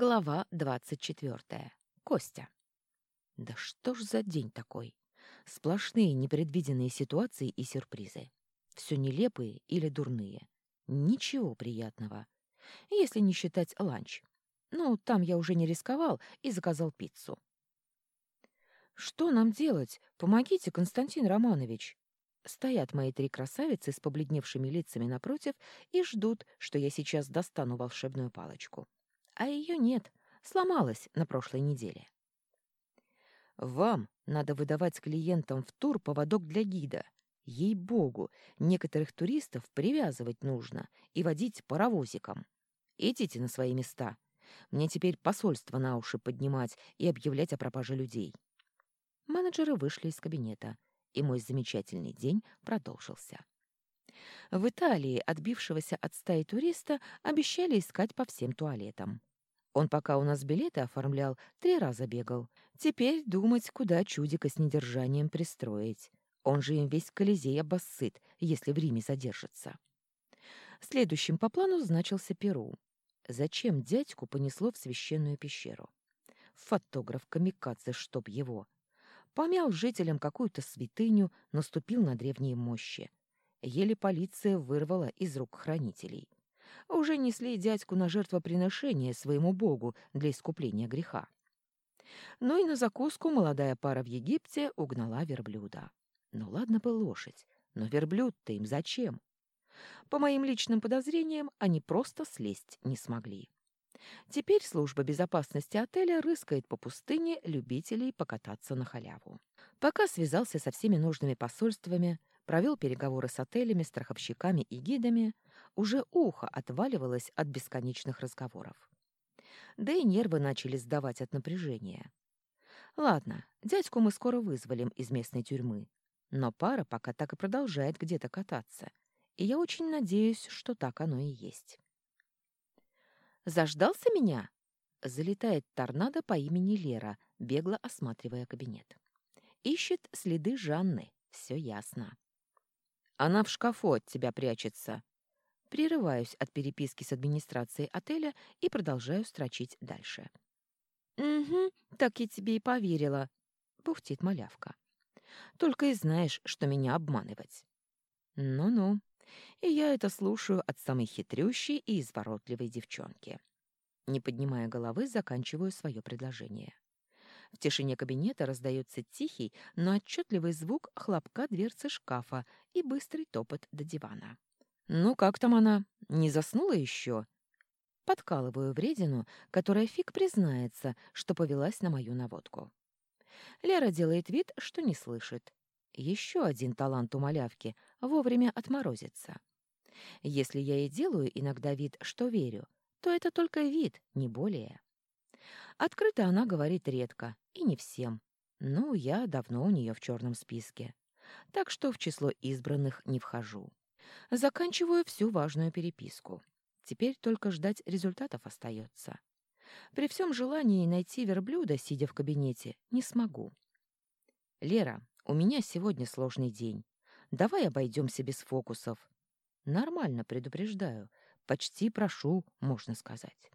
Глава двадцать четвертая. Костя. Да что ж за день такой? Сплошные непредвиденные ситуации и сюрпризы. Все нелепые или дурные. Ничего приятного. Если не считать ланч. Ну, там я уже не рисковал и заказал пиццу. «Что нам делать? Помогите, Константин Романович!» Стоят мои три красавицы с побледневшими лицами напротив и ждут, что я сейчас достану волшебную палочку а ее нет, сломалась на прошлой неделе. Вам надо выдавать клиентам в тур поводок для гида. Ей-богу, некоторых туристов привязывать нужно и водить паровозиком. Идите на свои места. Мне теперь посольство на уши поднимать и объявлять о пропаже людей. Менеджеры вышли из кабинета, и мой замечательный день продолжился. В Италии отбившегося от стаи туриста обещали искать по всем туалетам. Он пока у нас билеты оформлял, три раза бегал. Теперь думать, куда чудика с недержанием пристроить. Он же им весь Колизей обоссыт, если в Риме задержится. Следующим по плану значился Перу. Зачем дядьку понесло в священную пещеру? Фотограф Камикадзе, чтоб его. Помял жителям какую-то святыню, наступил на древние мощи. Еле полиция вырвала из рук хранителей уже несли дядьку на жертвоприношение своему богу для искупления греха. Ну и на закуску молодая пара в Египте угнала верблюда. Ну ладно бы лошадь, но верблюд-то им зачем? По моим личным подозрениям, они просто слезть не смогли. Теперь служба безопасности отеля рыскает по пустыне любителей покататься на халяву. Пока связался со всеми нужными посольствами, провел переговоры с отелями, страховщиками и гидами, уже ухо отваливалось от бесконечных разговоров. Да и нервы начали сдавать от напряжения. Ладно, дядьку мы скоро вызволим из местной тюрьмы, но пара пока так и продолжает где-то кататься, и я очень надеюсь, что так оно и есть. «Заждался меня?» — залетает торнадо по имени Лера, бегло осматривая кабинет. Ищет следы Жанны, все ясно. Она в шкафу от тебя прячется. Прерываюсь от переписки с администрацией отеля и продолжаю строчить дальше. «Угу, так я тебе и поверила», — бухтит малявка. «Только и знаешь, что меня обманывать». «Ну-ну, и я это слушаю от самой хитрющей и изворотливой девчонки». Не поднимая головы, заканчиваю свое предложение. В тишине кабинета раздается тихий, но отчетливый звук хлопка дверцы шкафа и быстрый топот до дивана. «Ну, как там она? Не заснула еще?» Подкалываю вредину, которая фиг признается, что повелась на мою наводку. Лера делает вид, что не слышит. Еще один талант у малявки — вовремя отморозиться. Если я и делаю иногда вид, что верю, то это только вид, не более. Открыто она говорит редко, и не всем. Ну, я давно у нее в черном списке. Так что в число избранных не вхожу. Заканчиваю всю важную переписку. Теперь только ждать результатов остается. При всем желании найти верблюда, сидя в кабинете, не смогу. «Лера, у меня сегодня сложный день. Давай обойдемся без фокусов». «Нормально, предупреждаю. Почти прошу, можно сказать».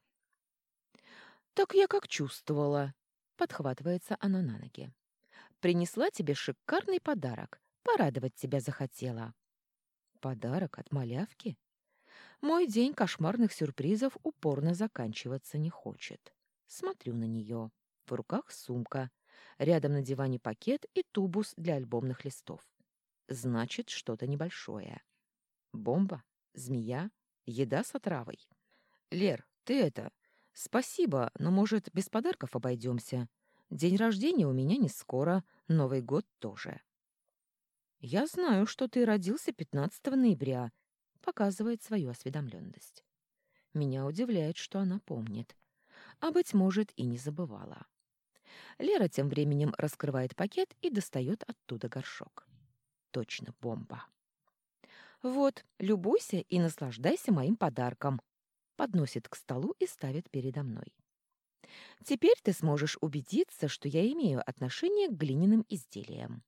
«Так я как чувствовала», — подхватывается она на ноги. «Принесла тебе шикарный подарок. Порадовать тебя захотела». Подарок от малявки? Мой день кошмарных сюрпризов упорно заканчиваться не хочет. Смотрю на нее. В руках сумка. Рядом на диване пакет и тубус для альбомных листов. Значит, что-то небольшое. Бомба? Змея? Еда с отравой? Лер, ты это... Спасибо, но, может, без подарков обойдемся? День рождения у меня не скоро, Новый год тоже. «Я знаю, что ты родился 15 ноября», — показывает свою осведомленность. Меня удивляет, что она помнит. А, быть может, и не забывала. Лера тем временем раскрывает пакет и достает оттуда горшок. Точно бомба. «Вот, любуйся и наслаждайся моим подарком», — подносит к столу и ставит передо мной. «Теперь ты сможешь убедиться, что я имею отношение к глиняным изделиям.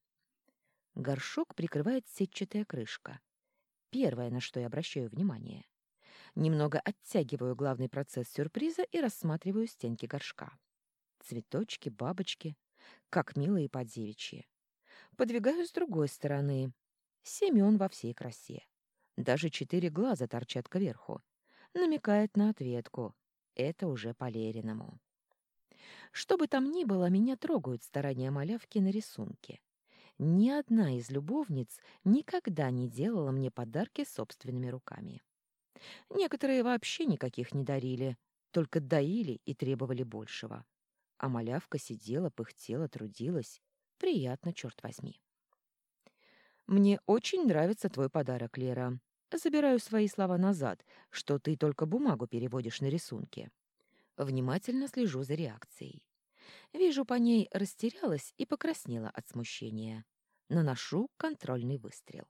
Горшок прикрывает сетчатая крышка. Первое, на что я обращаю внимание. Немного оттягиваю главный процесс сюрприза и рассматриваю стенки горшка. Цветочки, бабочки, как милые подевичьи. Подвигаю с другой стороны. Семён во всей красе. Даже четыре глаза торчат кверху. Намекает на ответку. Это уже по Лериному. Что бы там ни было, меня трогают старания малявки на рисунке. Ни одна из любовниц никогда не делала мне подарки собственными руками. Некоторые вообще никаких не дарили, только доили и требовали большего. А малявка сидела, пыхтела, трудилась. Приятно, черт возьми. «Мне очень нравится твой подарок, Лера. Забираю свои слова назад, что ты только бумагу переводишь на рисунки. Внимательно слежу за реакцией. Вижу, по ней растерялась и покраснела от смущения. Наношу контрольный выстрел.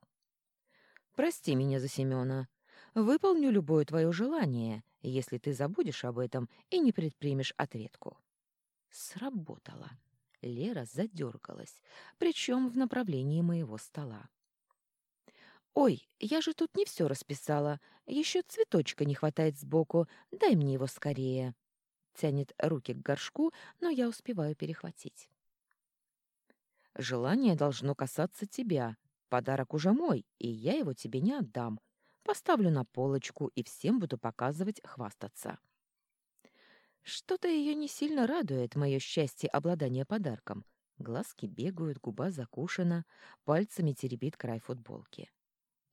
«Прости меня за Семёна. Выполню любое твое желание, если ты забудешь об этом и не предпримешь ответку». Сработало. Лера задергалась, причем в направлении моего стола. «Ой, я же тут не все расписала. Еще цветочка не хватает сбоку. Дай мне его скорее». Тянет руки к горшку, но я успеваю перехватить. «Желание должно касаться тебя. Подарок уже мой, и я его тебе не отдам. Поставлю на полочку и всем буду показывать, хвастаться». Что-то ее не сильно радует, мое счастье обладания подарком. Глазки бегают, губа закушена, пальцами теребит край футболки.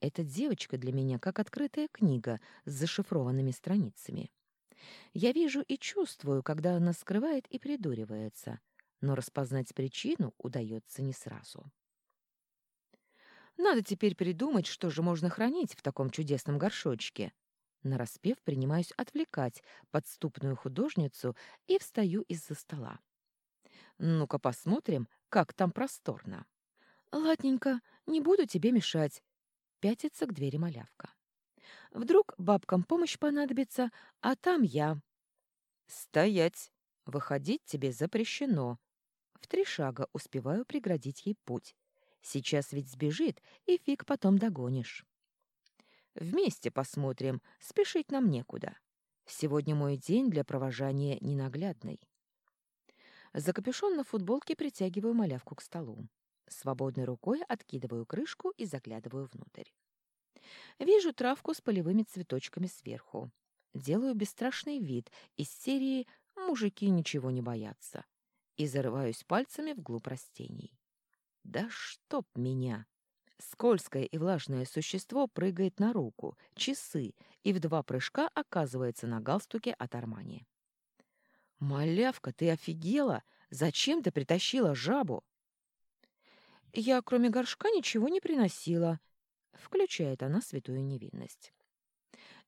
Эта девочка для меня как открытая книга с зашифрованными страницами. Я вижу и чувствую, когда она скрывает и придуривается, но распознать причину удается не сразу. Надо теперь придумать, что же можно хранить в таком чудесном горшочке. Нараспев принимаюсь отвлекать подступную художницу и встаю из-за стола. Ну-ка посмотрим, как там просторно. Ладненько, не буду тебе мешать. Пятится к двери малявка. Вдруг бабкам помощь понадобится, а там я. Стоять! Выходить тебе запрещено. В три шага успеваю преградить ей путь. Сейчас ведь сбежит, и фиг потом догонишь. Вместе посмотрим, спешить нам некуда. Сегодня мой день для провожания ненаглядный. За капюшон на футболке притягиваю малявку к столу. Свободной рукой откидываю крышку и заглядываю внутрь. Вижу травку с полевыми цветочками сверху. Делаю бесстрашный вид из серии «Мужики ничего не боятся» и зарываюсь пальцами вглубь растений. Да чтоб меня! Скользкое и влажное существо прыгает на руку, часы, и в два прыжка оказывается на галстуке от Армани. «Малявка, ты офигела? Зачем ты притащила жабу?» «Я, кроме горшка, ничего не приносила», — включает она святую невинность.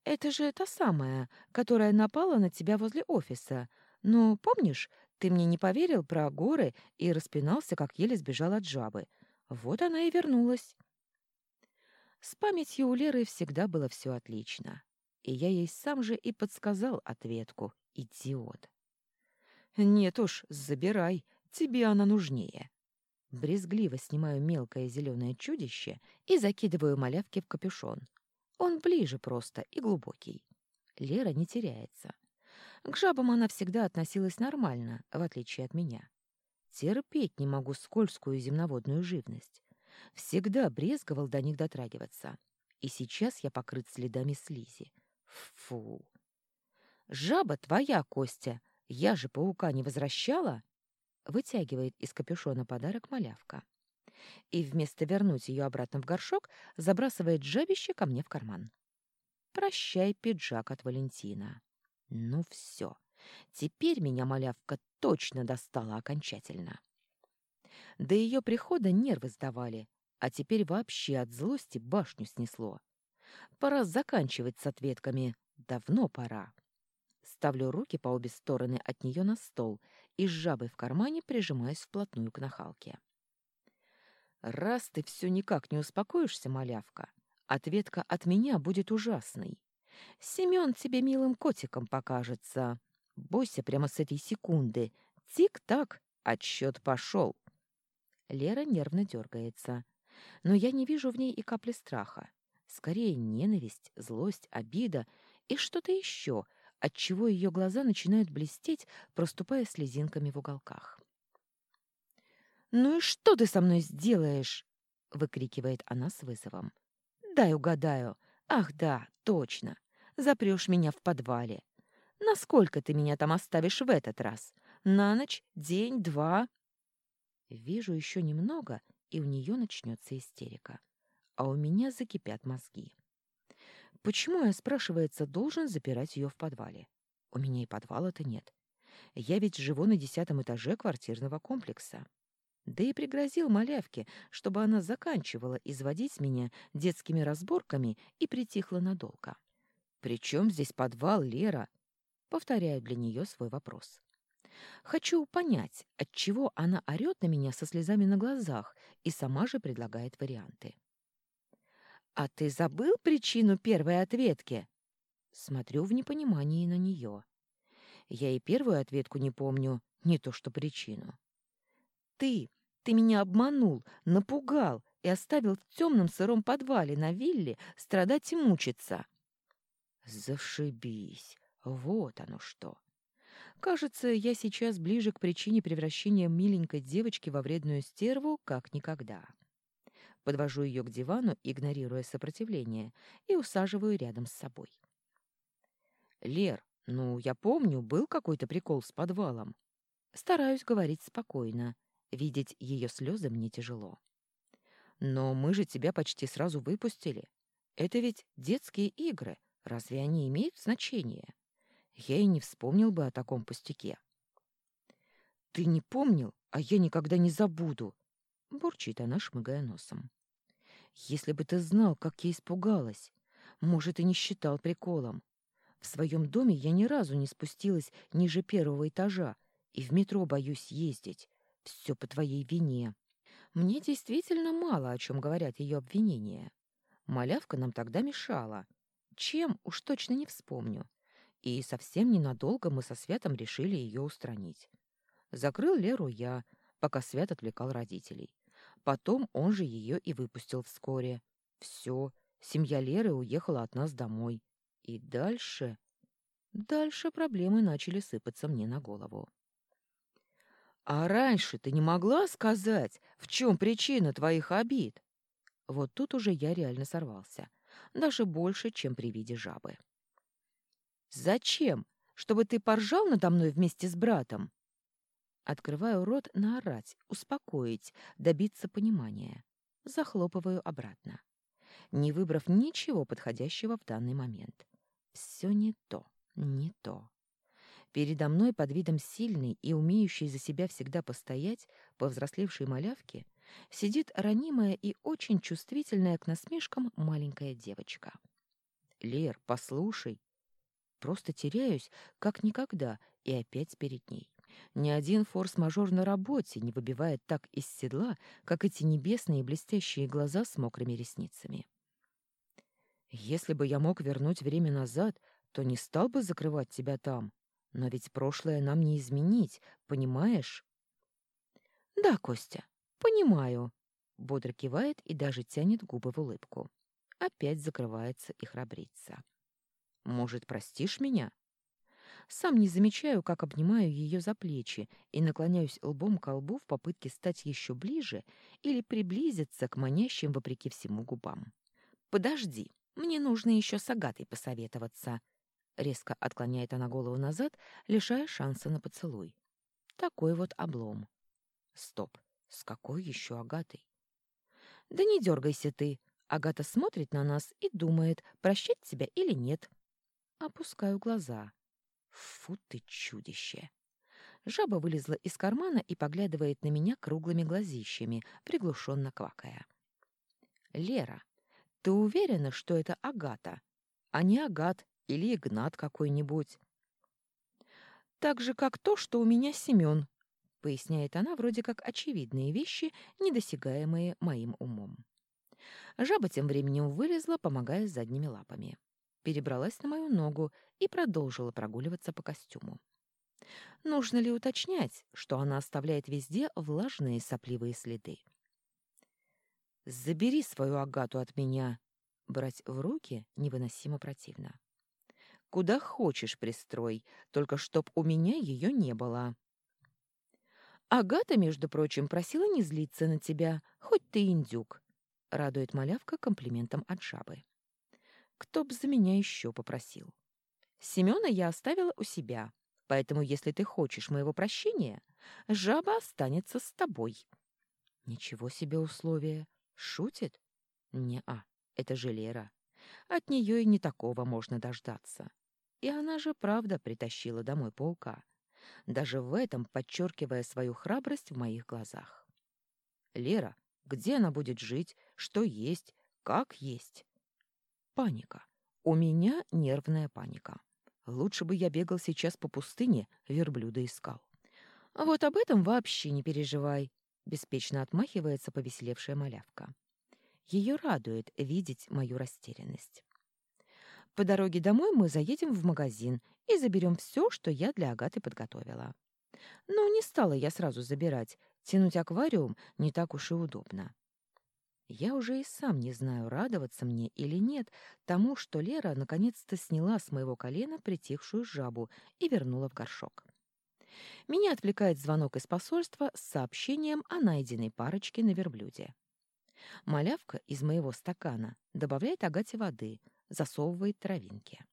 «Это же та самая, которая напала на тебя возле офиса. Но помнишь, ты мне не поверил про горы и распинался, как еле сбежал от жабы. Вот она и вернулась. С памятью у Леры всегда было все отлично. И я ей сам же и подсказал ответку. Идиот. Нет уж, забирай, тебе она нужнее. Брезгливо снимаю мелкое зеленое чудище и закидываю малявки в капюшон. Он ближе просто и глубокий. Лера не теряется. К жабам она всегда относилась нормально, в отличие от меня. Терпеть не могу скользкую земноводную живность. Всегда брезговал до них дотрагиваться. И сейчас я покрыт следами слизи. Фу! Жаба твоя, Костя! Я же паука не возвращала? Вытягивает из капюшона подарок малявка. И вместо вернуть ее обратно в горшок, забрасывает жабище ко мне в карман. Прощай, пиджак от Валентина. Ну все. Теперь меня малявка точно достала окончательно. До ее прихода нервы сдавали, а теперь вообще от злости башню снесло. Пора заканчивать с ответками. Давно пора. Ставлю руки по обе стороны от нее на стол и с жабой в кармане прижимаюсь вплотную к нахалке. «Раз ты все никак не успокоишься, малявка, ответка от меня будет ужасной. Семен тебе милым котиком покажется. Бойся прямо с этой секунды. Тик-так, отсчет пошел. Лера нервно дергается. Но я не вижу в ней и капли страха. Скорее ненависть, злость, обида И что-то еще, отчего ее глаза начинают блестеть, проступая слезинками в уголках. «Ну и что ты со мной сделаешь?» — выкрикивает она с вызовом. «Дай угадаю. Ах да, точно. Запрешь меня в подвале. Насколько ты меня там оставишь в этот раз? На ночь, день, два?» Вижу еще немного, и у нее начнется истерика. А у меня закипят мозги. Почему я, спрашивается, должен запирать ее в подвале? У меня и подвала-то нет. Я ведь живу на десятом этаже квартирного комплекса. Да и пригрозил малявке, чтобы она заканчивала изводить меня детскими разборками и притихла надолго. «При чем здесь подвал, Лера?» Повторяю для нее свой вопрос. Хочу понять, отчего она орёт на меня со слезами на глазах и сама же предлагает варианты. «А ты забыл причину первой ответки?» Смотрю в непонимании на нее. Я и первую ответку не помню, не то что причину. «Ты, ты меня обманул, напугал и оставил в темном сыром подвале на вилле страдать и мучиться». «Зашибись! Вот оно что!» Кажется, я сейчас ближе к причине превращения миленькой девочки во вредную стерву, как никогда. Подвожу ее к дивану, игнорируя сопротивление, и усаживаю рядом с собой. «Лер, ну, я помню, был какой-то прикол с подвалом». Стараюсь говорить спокойно. Видеть ее слезы мне тяжело. «Но мы же тебя почти сразу выпустили. Это ведь детские игры. Разве они имеют значение?» я и не вспомнил бы о таком пустяке. «Ты не помнил, а я никогда не забуду!» — бурчит она, шмыгая носом. «Если бы ты знал, как я испугалась! Может, и не считал приколом. В своем доме я ни разу не спустилась ниже первого этажа и в метро боюсь ездить. Все по твоей вине. Мне действительно мало о чем говорят ее обвинения. Малявка нам тогда мешала. Чем, уж точно не вспомню и совсем ненадолго мы со Святом решили ее устранить. Закрыл Леру я, пока Свят отвлекал родителей. Потом он же ее и выпустил вскоре. Все, семья Леры уехала от нас домой. И дальше... Дальше проблемы начали сыпаться мне на голову. «А раньше ты не могла сказать, в чем причина твоих обид?» Вот тут уже я реально сорвался. Даже больше, чем при виде жабы. Зачем? Чтобы ты поржал надо мной вместе с братом? Открываю рот наорать, успокоить, добиться понимания. Захлопываю обратно, не выбрав ничего подходящего в данный момент. Все не то, не то. Передо мной под видом сильной и умеющей за себя всегда постоять, повзрослевшей малявки, сидит ранимая и очень чувствительная к насмешкам маленькая девочка. «Лер, послушай, Просто теряюсь, как никогда, и опять перед ней. Ни один форс-мажор на работе не выбивает так из седла, как эти небесные блестящие глаза с мокрыми ресницами. Если бы я мог вернуть время назад, то не стал бы закрывать тебя там. Но ведь прошлое нам не изменить, понимаешь? Да, Костя, понимаю. Бодро кивает и даже тянет губы в улыбку. Опять закрывается и храбрится. Может, простишь меня? Сам не замечаю, как обнимаю ее за плечи и наклоняюсь лбом к лбу в попытке стать еще ближе или приблизиться к манящим вопреки всему губам. «Подожди, мне нужно еще с Агатой посоветоваться», — резко отклоняет она голову назад, лишая шанса на поцелуй. Такой вот облом. Стоп, с какой еще Агатой? Да не дергайся ты. Агата смотрит на нас и думает, прощать тебя или нет. Опускаю глаза. Фу ты, чудище! Жаба вылезла из кармана и поглядывает на меня круглыми глазищами, приглушенно квакая. «Лера, ты уверена, что это Агата, а не Агат или Игнат какой-нибудь?» «Так же, как то, что у меня Семен», — поясняет она вроде как очевидные вещи, недосягаемые моим умом. Жаба тем временем вылезла, помогая задними лапами перебралась на мою ногу и продолжила прогуливаться по костюму. Нужно ли уточнять, что она оставляет везде влажные сопливые следы? «Забери свою Агату от меня!» Брать в руки невыносимо противно. куда хочешь пристрой, только чтоб у меня ее не было. Агата, между прочим, просила не злиться на тебя, хоть ты индюк, — радует малявка комплиментом от жабы. Кто б за меня еще попросил? Семена я оставила у себя, поэтому если ты хочешь моего прощения, жаба останется с тобой. Ничего себе условия. Шутит? Не-а, это же Лера. От нее и не такого можно дождаться. И она же правда притащила домой паука, даже в этом подчеркивая свою храбрость в моих глазах. Лера, где она будет жить, что есть, как есть? Паника. У меня нервная паника. Лучше бы я бегал сейчас по пустыне, верблюда искал. Вот об этом вообще не переживай, беспечно отмахивается повеселевшая малявка. Ее радует видеть мою растерянность. По дороге домой мы заедем в магазин и заберем все, что я для Агаты подготовила. Но не стала я сразу забирать. Тянуть аквариум не так уж и удобно. Я уже и сам не знаю, радоваться мне или нет тому, что Лера наконец-то сняла с моего колена притихшую жабу и вернула в горшок. Меня отвлекает звонок из посольства с сообщением о найденной парочке на верблюде. Малявка из моего стакана добавляет Агате воды, засовывает травинки.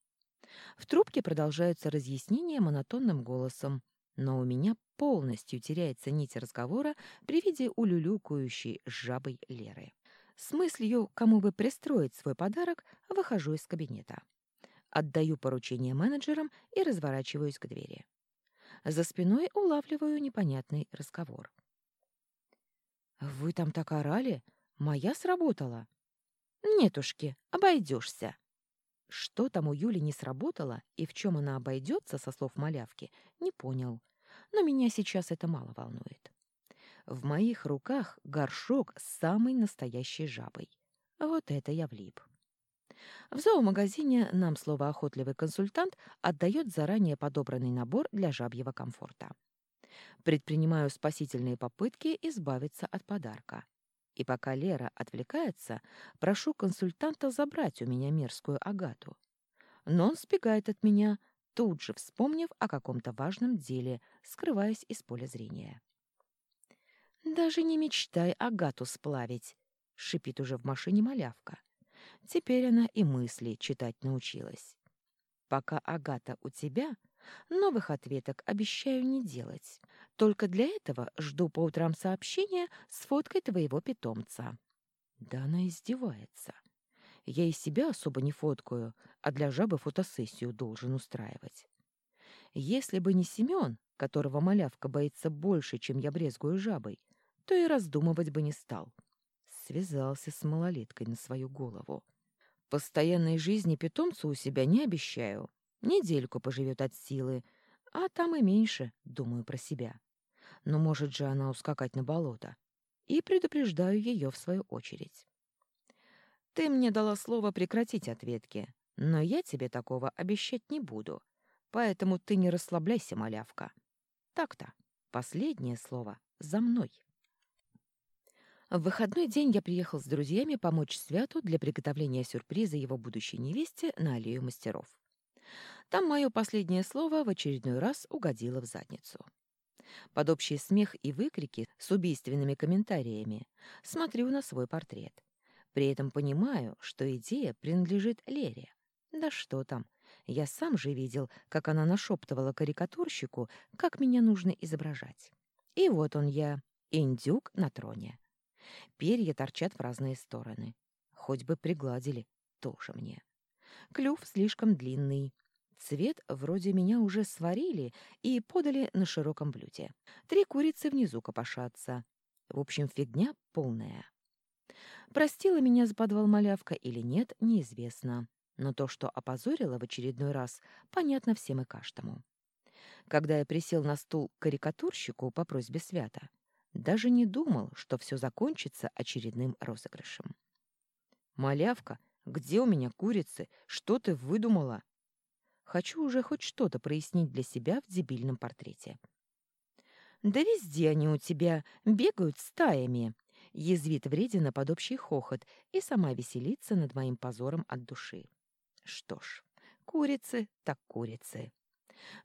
В трубке продолжаются разъяснения монотонным голосом, но у меня полностью теряется нить разговора при виде улюлюкающей жабой Леры. С мыслью, кому бы пристроить свой подарок, выхожу из кабинета. Отдаю поручение менеджерам и разворачиваюсь к двери. За спиной улавливаю непонятный разговор. «Вы там так орали? Моя сработала?» «Нетушки, обойдешься». Что там у Юли не сработало и в чем она обойдется, со слов малявки, не понял. Но меня сейчас это мало волнует. В моих руках горшок с самой настоящей жабой. Вот это я влип. В зоомагазине нам слово «охотливый консультант» отдает заранее подобранный набор для жабьего комфорта. Предпринимаю спасительные попытки избавиться от подарка. И пока Лера отвлекается, прошу консультанта забрать у меня мерзкую агату. Но он сбегает от меня, тут же вспомнив о каком-то важном деле, скрываясь из поля зрения. «Даже не мечтай агату сплавить», — шипит уже в машине малявка. Теперь она и мысли читать научилась. «Пока агата у тебя, новых ответок обещаю не делать. Только для этого жду по утрам сообщения с фоткой твоего питомца». Да она издевается. Я и себя особо не фоткаю, а для жабы фотосессию должен устраивать. Если бы не Семен, которого малявка боится больше, чем я брезгую жабой, то и раздумывать бы не стал. Связался с малолеткой на свою голову. Постоянной жизни питомцу у себя не обещаю. Недельку поживет от силы, а там и меньше, думаю про себя. Но может же она ускакать на болото. И предупреждаю ее в свою очередь. Ты мне дала слово прекратить ответки, но я тебе такого обещать не буду. Поэтому ты не расслабляйся, малявка. Так-то, последнее слово за мной. В выходной день я приехал с друзьями помочь Святу для приготовления сюрприза его будущей невесте на аллею мастеров. Там мое последнее слово в очередной раз угодило в задницу. Под общий смех и выкрики с убийственными комментариями смотрю на свой портрет. При этом понимаю, что идея принадлежит Лере. Да что там, я сам же видел, как она нашептывала карикатурщику, как меня нужно изображать. И вот он я, индюк на троне. Перья торчат в разные стороны. Хоть бы пригладили, тоже мне. Клюв слишком длинный. Цвет вроде меня уже сварили и подали на широком блюде. Три курицы внизу копошатся. В общем, фигня полная. Простила меня за подвал малявка или нет, неизвестно. Но то, что опозорила в очередной раз, понятно всем и каждому. Когда я присел на стул к карикатурщику по просьбе Свята, даже не думал, что все закончится очередным розыгрышем. «Малявка, где у меня курицы? Что ты выдумала?» Хочу уже хоть что-то прояснить для себя в дебильном портрете. «Да везде они у тебя бегают стаями!» Язвит вредина под общий хохот и сама веселится над моим позором от души. Что ж, Курицы так курицы.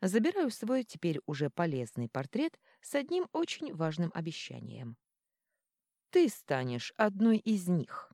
Забираю свой теперь уже полезный портрет с одним очень важным обещанием. Ты станешь одной из них.